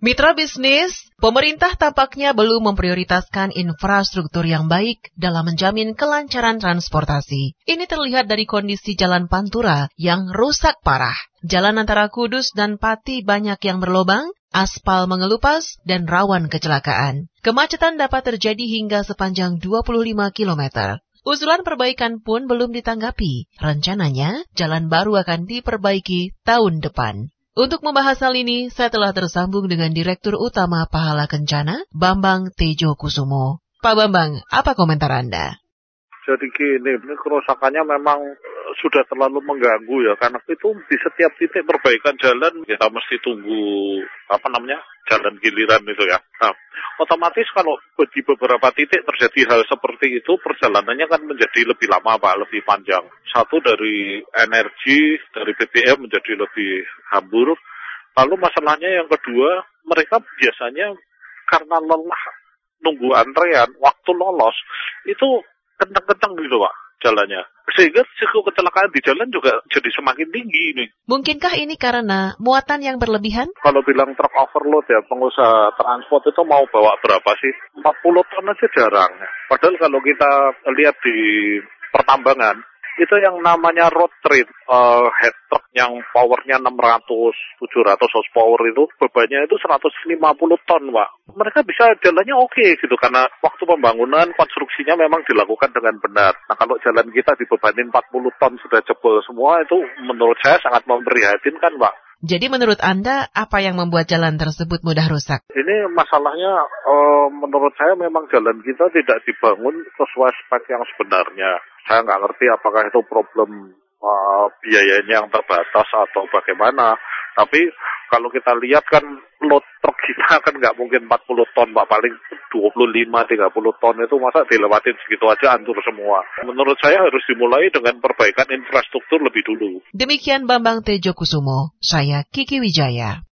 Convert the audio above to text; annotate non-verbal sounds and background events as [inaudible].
Mitra bisnis, pemerintah tampaknya belum memprioritaskan infrastruktur yang baik dalam menjamin kelancaran transportasi. Ini terlihat dari kondisi jalan Pantura yang rusak parah. Jalan antara Kudus dan Pati banyak yang berlobang, aspal mengelupas, dan rawan kecelakaan. Kemacetan dapat terjadi hingga sepanjang 25 km. Usulan perbaikan pun belum ditanggapi. Rencananya, jalan baru akan diperbaiki tahun depan. Untuk membahas hal ini, saya telah tersambung dengan Direktur Utama Pahala Kencana, Bambang Tejo Kusumo. Pak Bambang, apa komentar Anda? Jadi gini, ini kerusakannya memang eh, sudah terlalu mengganggu ya, karena itu di setiap titik perbaikan jalan kita mesti tunggu apa namanya jalan giliran itu ya. Nah, otomatis kalau di beberapa titik terjadi hal seperti itu, perjalanannya kan menjadi lebih lama Pak, lebih panjang. Satu dari energi, dari BBM menjadi lebih hambur. Lalu masalahnya yang kedua, mereka biasanya karena lelah nunggu antrean, waktu lolos, itu kenceng-kenceng gitu Pak jalannya. Sehingga risiko kecelakaan di jalan juga jadi semakin tinggi ini. Mungkinkah ini karena muatan yang berlebihan? Kalau bilang truk overload ya, pengusaha transport itu mau bawa berapa sih? 40 ton aja jarang. Padahal kalau kita lihat di pertambangan, itu yang namanya road trip uh, head truck yang powernya 600 700 horsepower itu bebannya itu 150 ton pak mereka bisa jalannya oke okay, gitu karena waktu pembangunan konstruksinya memang dilakukan dengan benar nah kalau jalan kita dibebanin 40 ton sudah jebol semua itu menurut saya sangat memprihatinkan pak jadi menurut Anda, apa yang membuat jalan tersebut mudah rusak? Ini masalahnya, uh, menurut saya memang jalan kita tidak dibangun sesuai spek yang sebenarnya. Saya nggak ngerti apakah itu problem uh, biayanya yang terbatas atau bagaimana. Tapi kalau kita lihat kan load truk kita [laughs] kan nggak mungkin 40 ton, Pak. Paling 25-30 ton itu masa dilewatin segitu aja hancur semua. Menurut saya harus dimulai dengan perbaikan infrastruktur lebih dulu. Demikian Bambang Tejo Kusumo, saya Kiki Wijaya.